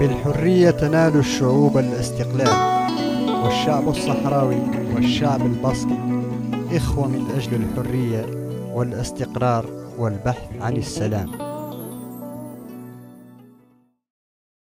بالحرية تنال الشعوب الاستقلال والشعب الصحراوي والشعب البصري إخوة من أجل الحرية والاستقرار والبحث عن السلام.